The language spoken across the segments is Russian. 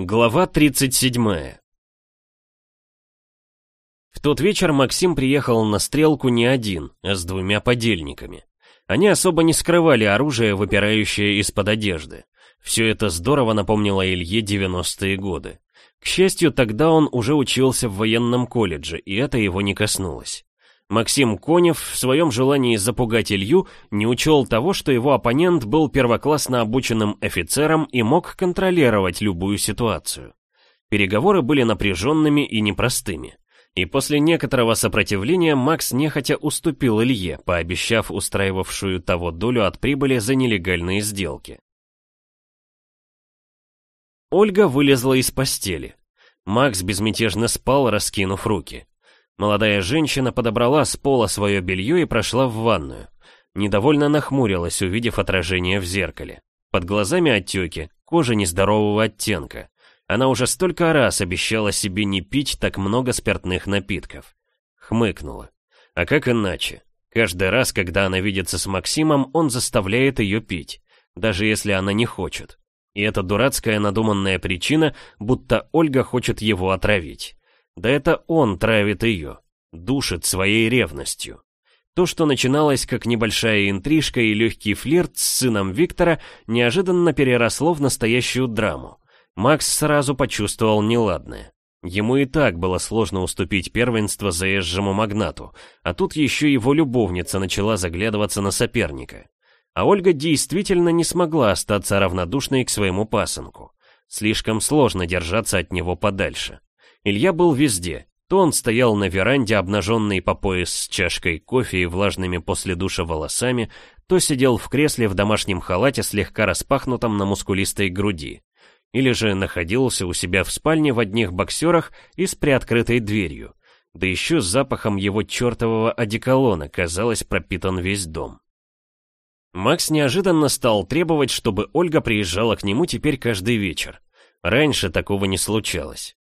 Глава 37 В тот вечер Максим приехал на стрелку не один, а с двумя подельниками. Они особо не скрывали оружие, выпирающее из-под одежды. Все это здорово напомнило Илье 90-е годы. К счастью, тогда он уже учился в военном колледже, и это его не коснулось. Максим Конев в своем желании запугать Илью не учел того, что его оппонент был первоклассно обученным офицером и мог контролировать любую ситуацию. Переговоры были напряженными и непростыми. И после некоторого сопротивления Макс нехотя уступил Илье, пообещав устраивавшую того долю от прибыли за нелегальные сделки. Ольга вылезла из постели. Макс безмятежно спал, раскинув руки. Молодая женщина подобрала с пола свое белье и прошла в ванную. Недовольно нахмурилась, увидев отражение в зеркале. Под глазами отеки, кожа нездорового оттенка. Она уже столько раз обещала себе не пить так много спиртных напитков. Хмыкнула. А как иначе? Каждый раз, когда она видится с Максимом, он заставляет ее пить, даже если она не хочет. И это дурацкая надуманная причина, будто Ольга хочет его отравить. Да это он травит ее, душит своей ревностью. То, что начиналось как небольшая интрижка и легкий флирт с сыном Виктора, неожиданно переросло в настоящую драму. Макс сразу почувствовал неладное. Ему и так было сложно уступить первенство заезжему магнату, а тут еще его любовница начала заглядываться на соперника. А Ольга действительно не смогла остаться равнодушной к своему пасынку. Слишком сложно держаться от него подальше. Илья был везде. То он стоял на веранде, обнаженный по пояс с чашкой кофе и влажными после душа волосами, то сидел в кресле в домашнем халате слегка распахнутом на мускулистой груди. Или же находился у себя в спальне в одних боксерах и с приоткрытой дверью. Да еще с запахом его чертового одеколона, казалось, пропитан весь дом. Макс неожиданно стал требовать, чтобы Ольга приезжала к нему теперь каждый вечер. Раньше такого не случалось.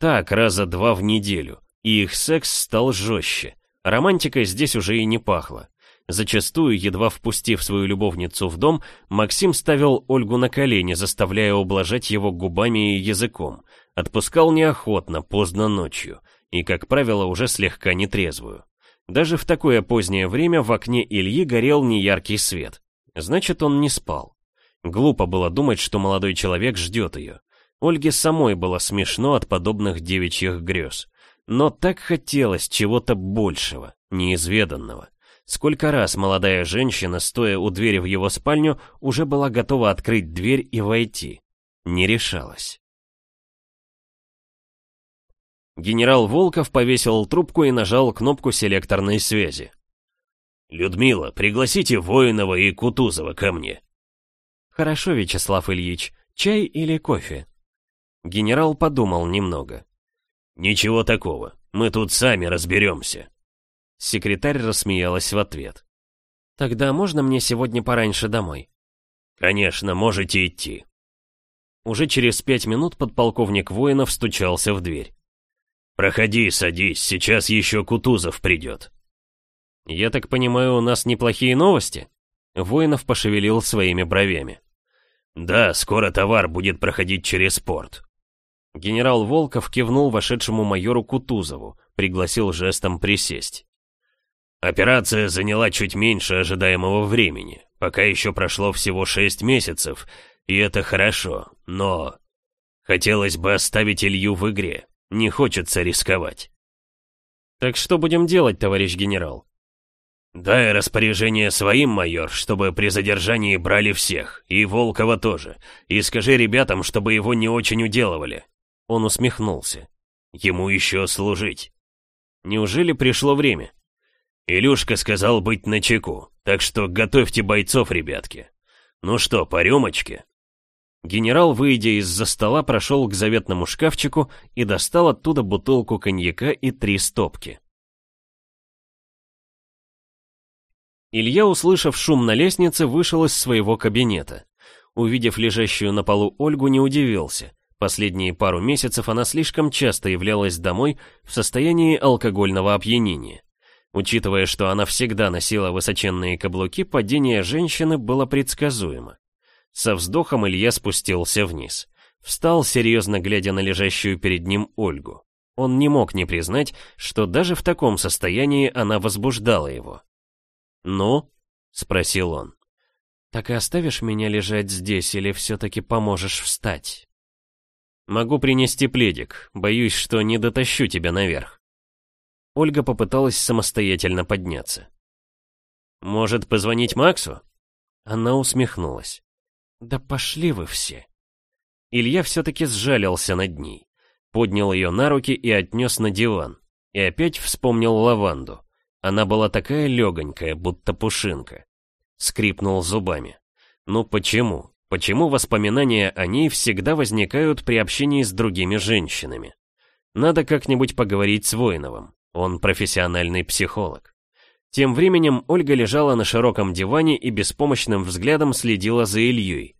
Так, раза два в неделю, и их секс стал жестче. Романтика здесь уже и не пахло. Зачастую, едва впустив свою любовницу в дом, Максим ставил Ольгу на колени, заставляя ублажать его губами и языком. Отпускал неохотно, поздно ночью, и, как правило, уже слегка нетрезвую. Даже в такое позднее время в окне Ильи горел неяркий свет. Значит, он не спал. Глупо было думать, что молодой человек ждет ее. Ольге самой было смешно от подобных девичьих грез. Но так хотелось чего-то большего, неизведанного. Сколько раз молодая женщина, стоя у двери в его спальню, уже была готова открыть дверь и войти. Не решалась. Генерал Волков повесил трубку и нажал кнопку селекторной связи. «Людмила, пригласите Воинова и Кутузова ко мне». «Хорошо, Вячеслав Ильич. Чай или кофе?» Генерал подумал немного. «Ничего такого, мы тут сами разберемся». Секретарь рассмеялась в ответ. «Тогда можно мне сегодня пораньше домой?» «Конечно, можете идти». Уже через пять минут подполковник Воинов стучался в дверь. «Проходи, садись, сейчас еще Кутузов придет». «Я так понимаю, у нас неплохие новости?» Воинов пошевелил своими бровями. «Да, скоро товар будет проходить через порт. Генерал Волков кивнул вошедшему майору Кутузову, пригласил жестом присесть. Операция заняла чуть меньше ожидаемого времени. Пока еще прошло всего шесть месяцев, и это хорошо, но... Хотелось бы оставить Илью в игре. Не хочется рисковать. Так что будем делать, товарищ генерал? Дай распоряжение своим, майор, чтобы при задержании брали всех, и Волкова тоже. И скажи ребятам, чтобы его не очень уделывали. Он усмехнулся. Ему еще служить. Неужели пришло время? Илюшка сказал быть начеку, так что готовьте бойцов, ребятки. Ну что, по рюмочке? Генерал, выйдя из-за стола, прошел к заветному шкафчику и достал оттуда бутылку коньяка и три стопки. Илья, услышав шум на лестнице, вышел из своего кабинета. Увидев лежащую на полу Ольгу, не удивился. Последние пару месяцев она слишком часто являлась домой в состоянии алкогольного опьянения. Учитывая, что она всегда носила высоченные каблуки, падение женщины было предсказуемо. Со вздохом Илья спустился вниз. Встал, серьезно глядя на лежащую перед ним Ольгу. Он не мог не признать, что даже в таком состоянии она возбуждала его. «Ну?» — спросил он. «Так и оставишь меня лежать здесь или все-таки поможешь встать?» «Могу принести пледик. Боюсь, что не дотащу тебя наверх». Ольга попыталась самостоятельно подняться. «Может, позвонить Максу?» Она усмехнулась. «Да пошли вы все!» Илья все-таки сжалился над ней. Поднял ее на руки и отнес на диван. И опять вспомнил лаванду. Она была такая легонькая, будто пушинка. Скрипнул зубами. Ну почему? Почему воспоминания о ней всегда возникают при общении с другими женщинами? Надо как-нибудь поговорить с Воиновым. Он профессиональный психолог. Тем временем Ольга лежала на широком диване и беспомощным взглядом следила за Ильей.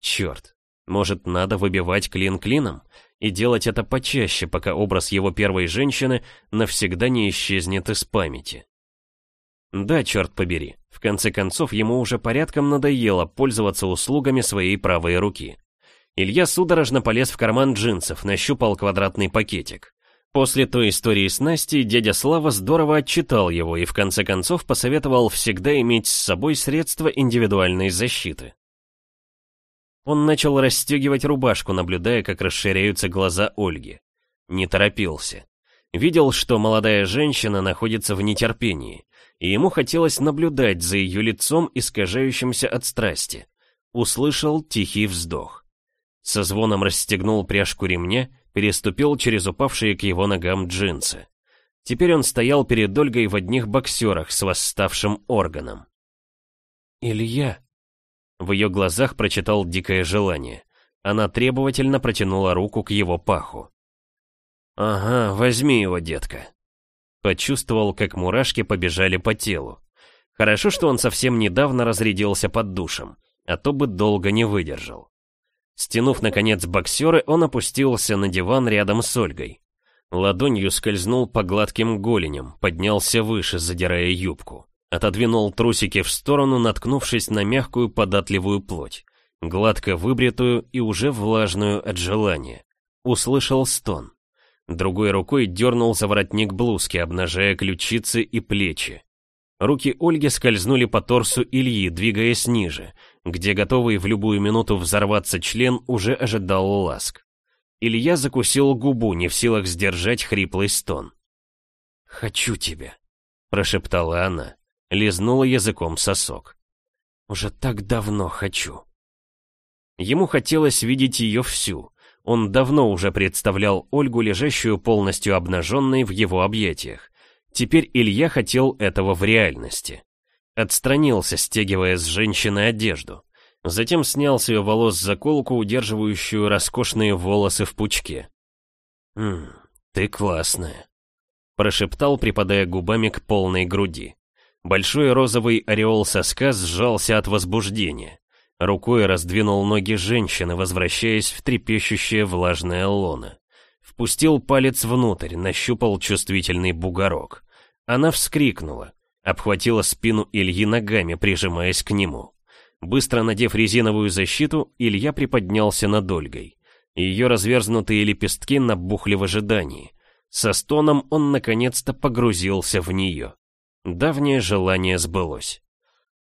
Черт, может, надо выбивать клин клином? И делать это почаще, пока образ его первой женщины навсегда не исчезнет из памяти. Да, черт побери, в конце концов ему уже порядком надоело пользоваться услугами своей правой руки. Илья судорожно полез в карман джинсов, нащупал квадратный пакетик. После той истории с Настей дядя Слава здорово отчитал его и в конце концов посоветовал всегда иметь с собой средства индивидуальной защиты. Он начал расстегивать рубашку, наблюдая, как расширяются глаза Ольги. Не торопился. Видел, что молодая женщина находится в нетерпении, и ему хотелось наблюдать за ее лицом, искажающимся от страсти. Услышал тихий вздох. Со звоном расстегнул пряжку ремня, переступил через упавшие к его ногам джинсы. Теперь он стоял перед Ольгой в одних боксерах с восставшим органом. «Илья», в ее глазах прочитал дикое желание. Она требовательно протянула руку к его паху. «Ага, возьми его, детка». Почувствовал, как мурашки побежали по телу. Хорошо, что он совсем недавно разрядился под душем, а то бы долго не выдержал. Стянув, наконец, боксеры, он опустился на диван рядом с Ольгой. Ладонью скользнул по гладким голеням, поднялся выше, задирая юбку. Отодвинул трусики в сторону, наткнувшись на мягкую податливую плоть, гладко выбритую и уже влажную от желания. Услышал стон. Другой рукой дернул за воротник блузки, обнажая ключицы и плечи. Руки Ольги скользнули по торсу Ильи, двигаясь ниже, где готовый в любую минуту взорваться член уже ожидал ласк. Илья закусил губу, не в силах сдержать хриплый стон. «Хочу тебя», — прошептала она лизнула языком сосок. «Уже так давно хочу». Ему хотелось видеть ее всю. Он давно уже представлял Ольгу, лежащую полностью обнаженной в его объятиях. Теперь Илья хотел этого в реальности. Отстранился, стягивая с женщины одежду. Затем снял с ее волос заколку, удерживающую роскошные волосы в пучке. «Ммм, ты классная», — прошептал, припадая губами к полной груди. Большой розовый ореол соска сжался от возбуждения. Рукой раздвинул ноги женщины, возвращаясь в трепещущее влажное лоно. Впустил палец внутрь, нащупал чувствительный бугорок. Она вскрикнула, обхватила спину Ильи ногами, прижимаясь к нему. Быстро надев резиновую защиту, Илья приподнялся над Ольгой. Ее разверзнутые лепестки набухли в ожидании. Со стоном он наконец-то погрузился в нее. Давнее желание сбылось.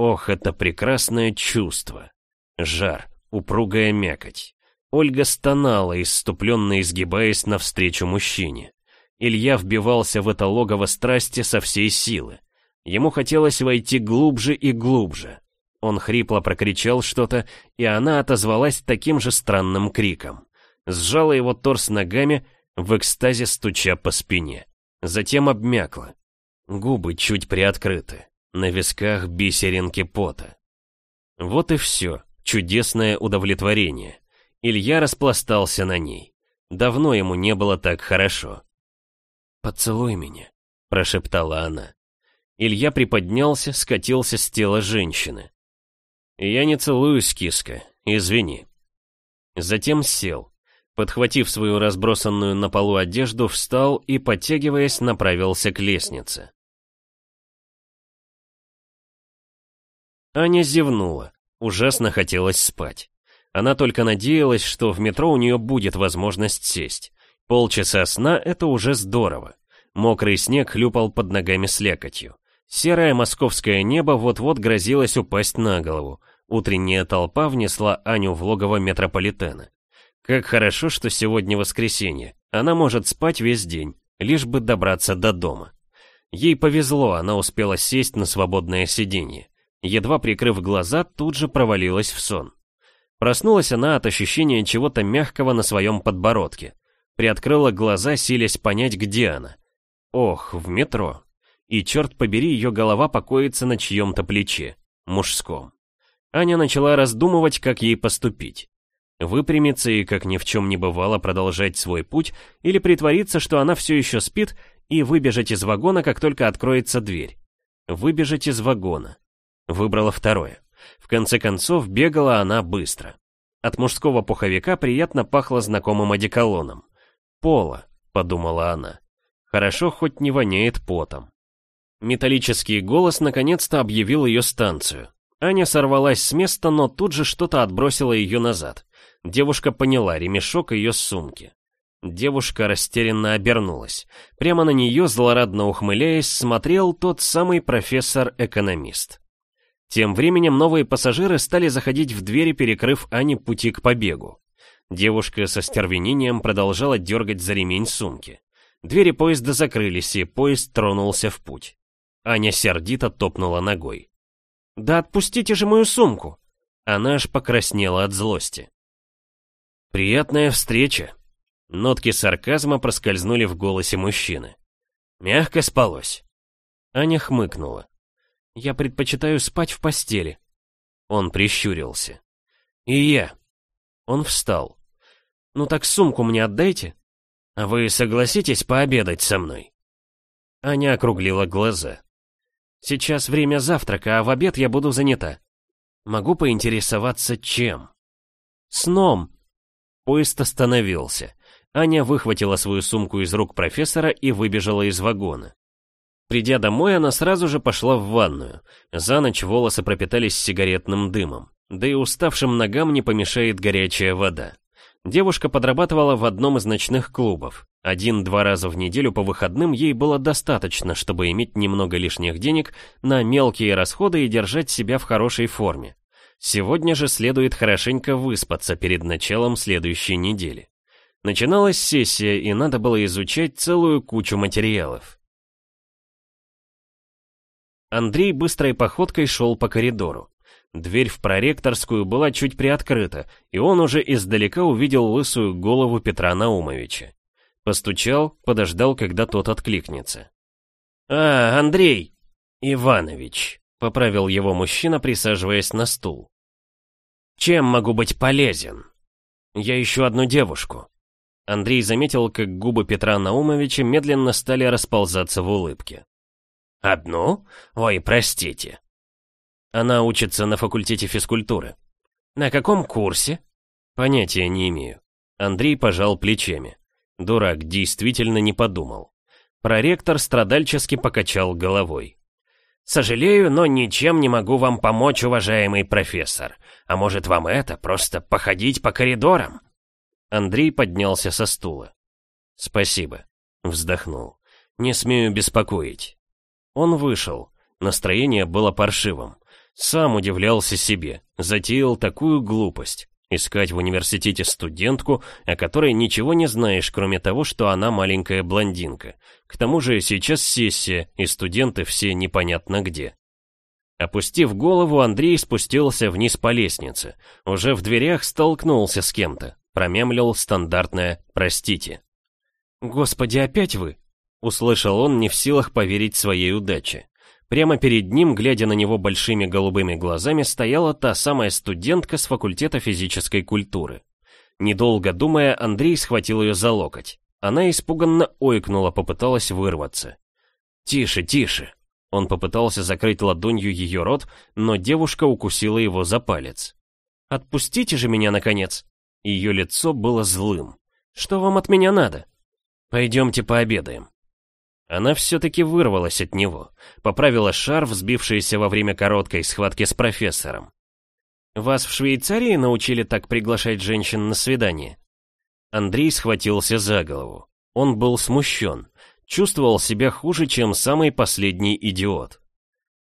Ох, это прекрасное чувство. Жар, упругая мякоть. Ольга стонала, иступленно изгибаясь навстречу мужчине. Илья вбивался в это логово страсти со всей силы. Ему хотелось войти глубже и глубже. Он хрипло прокричал что-то, и она отозвалась таким же странным криком. Сжала его торс ногами, в экстазе стуча по спине. Затем обмякла. Губы чуть приоткрыты, на висках бисеринки пота. Вот и все, чудесное удовлетворение. Илья распластался на ней. Давно ему не было так хорошо. «Поцелуй меня», — прошептала она. Илья приподнялся, скатился с тела женщины. «Я не целуюсь, киска, извини». Затем сел. Подхватив свою разбросанную на полу одежду, встал и, подтягиваясь, направился к лестнице. Аня зевнула. Ужасно хотелось спать. Она только надеялась, что в метро у нее будет возможность сесть. Полчаса сна — это уже здорово. Мокрый снег хлюпал под ногами слякотью. Серое московское небо вот-вот грозилось упасть на голову. Утренняя толпа внесла Аню в логово метрополитена. Как хорошо, что сегодня воскресенье. Она может спать весь день, лишь бы добраться до дома. Ей повезло, она успела сесть на свободное сиденье. Едва прикрыв глаза, тут же провалилась в сон. Проснулась она от ощущения чего-то мягкого на своем подбородке. Приоткрыла глаза, силясь понять, где она. Ох, в метро и, черт побери, ее голова покоится на чьем-то плече, мужском. Аня начала раздумывать, как ей поступить. Выпрямиться и, как ни в чем не бывало, продолжать свой путь, или притвориться, что она все еще спит, и выбежать из вагона, как только откроется дверь. Выбежать из вагона. Выбрала второе. В конце концов, бегала она быстро. От мужского пуховика приятно пахло знакомым одеколоном. «Пола», — подумала она. «Хорошо, хоть не воняет потом». Металлический голос наконец-то объявил ее станцию. Аня сорвалась с места, но тут же что-то отбросило ее назад. Девушка поняла ремешок ее сумки. Девушка растерянно обернулась. Прямо на нее, злорадно ухмыляясь, смотрел тот самый профессор-экономист. Тем временем новые пассажиры стали заходить в двери, перекрыв Ане пути к побегу. Девушка со стервенением продолжала дергать за ремень сумки. Двери поезда закрылись, и поезд тронулся в путь. Аня сердито топнула ногой. «Да отпустите же мою сумку!» Она аж покраснела от злости. «Приятная встреча!» Нотки сарказма проскользнули в голосе мужчины. Мягко спалось. Аня хмыкнула. «Я предпочитаю спать в постели». Он прищурился. «И я». Он встал. «Ну так сумку мне отдайте. А вы согласитесь пообедать со мной?» Аня округлила глаза. Сейчас время завтрака, а в обед я буду занята. Могу поинтересоваться, чем? Сном. Поезд остановился. Аня выхватила свою сумку из рук профессора и выбежала из вагона. Придя домой, она сразу же пошла в ванную. За ночь волосы пропитались сигаретным дымом. Да и уставшим ногам не помешает горячая вода. Девушка подрабатывала в одном из ночных клубов. Один-два раза в неделю по выходным ей было достаточно, чтобы иметь немного лишних денег на мелкие расходы и держать себя в хорошей форме. Сегодня же следует хорошенько выспаться перед началом следующей недели. Начиналась сессия, и надо было изучать целую кучу материалов. Андрей быстрой походкой шел по коридору. Дверь в проректорскую была чуть приоткрыта, и он уже издалека увидел лысую голову Петра Наумовича. Постучал, подождал, когда тот откликнется. «А, Андрей!» «Иванович», — поправил его мужчина, присаживаясь на стул. «Чем могу быть полезен?» «Я ищу одну девушку». Андрей заметил, как губы Петра Наумовича медленно стали расползаться в улыбке. «Одну? Ой, простите». Она учится на факультете физкультуры. На каком курсе? Понятия не имею. Андрей пожал плечами. Дурак действительно не подумал. Проректор страдальчески покачал головой. «Сожалею, но ничем не могу вам помочь, уважаемый профессор. А может, вам это, просто походить по коридорам?» Андрей поднялся со стула. «Спасибо», — вздохнул. «Не смею беспокоить». Он вышел. Настроение было паршивым. Сам удивлялся себе. Затеял такую глупость. Искать в университете студентку, о которой ничего не знаешь, кроме того, что она маленькая блондинка. К тому же сейчас сессия, и студенты все непонятно где. Опустив голову, Андрей спустился вниз по лестнице. Уже в дверях столкнулся с кем-то. Промямлил стандартное «простите». «Господи, опять вы?» Услышал он, не в силах поверить своей удаче. Прямо перед ним, глядя на него большими голубыми глазами, стояла та самая студентка с факультета физической культуры. Недолго думая, Андрей схватил ее за локоть. Она испуганно ойкнула, попыталась вырваться. «Тише, тише!» Он попытался закрыть ладонью ее рот, но девушка укусила его за палец. «Отпустите же меня, наконец!» Ее лицо было злым. «Что вам от меня надо?» «Пойдемте пообедаем». Она все-таки вырвалась от него, поправила шарф, сбившийся во время короткой схватки с профессором. Вас в Швейцарии научили так приглашать женщин на свидание? Андрей схватился за голову. Он был смущен, чувствовал себя хуже, чем самый последний идиот.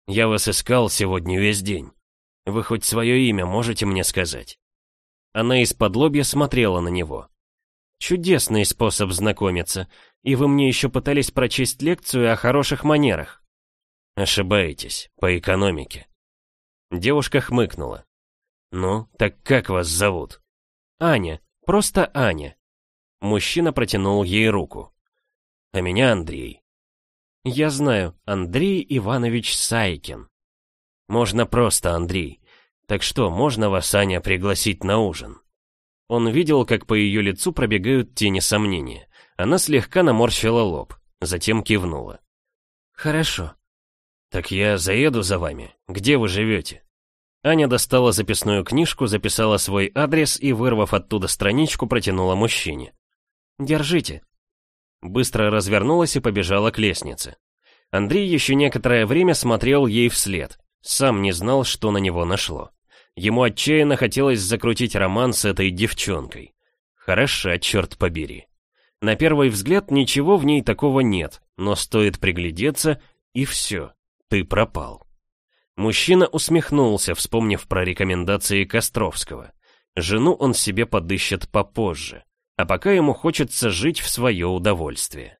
«Я вас искал сегодня весь день. Вы хоть свое имя можете мне сказать?» Она из-под лобья смотрела на него. «Чудесный способ знакомиться, и вы мне еще пытались прочесть лекцию о хороших манерах». «Ошибаетесь, по экономике». Девушка хмыкнула. «Ну, так как вас зовут?» «Аня, просто Аня». Мужчина протянул ей руку. «А меня Андрей». «Я знаю, Андрей Иванович Сайкин». «Можно просто Андрей. Так что, можно вас, Аня, пригласить на ужин?» Он видел, как по ее лицу пробегают тени сомнения. Она слегка наморщила лоб, затем кивнула. «Хорошо». «Так я заеду за вами. Где вы живете?» Аня достала записную книжку, записала свой адрес и, вырвав оттуда страничку, протянула мужчине. «Держите». Быстро развернулась и побежала к лестнице. Андрей еще некоторое время смотрел ей вслед, сам не знал, что на него нашло. Ему отчаянно хотелось закрутить роман с этой девчонкой. Хороша, черт побери. На первый взгляд ничего в ней такого нет, но стоит приглядеться, и все, ты пропал. Мужчина усмехнулся, вспомнив про рекомендации Костровского. Жену он себе подыщет попозже, а пока ему хочется жить в свое удовольствие.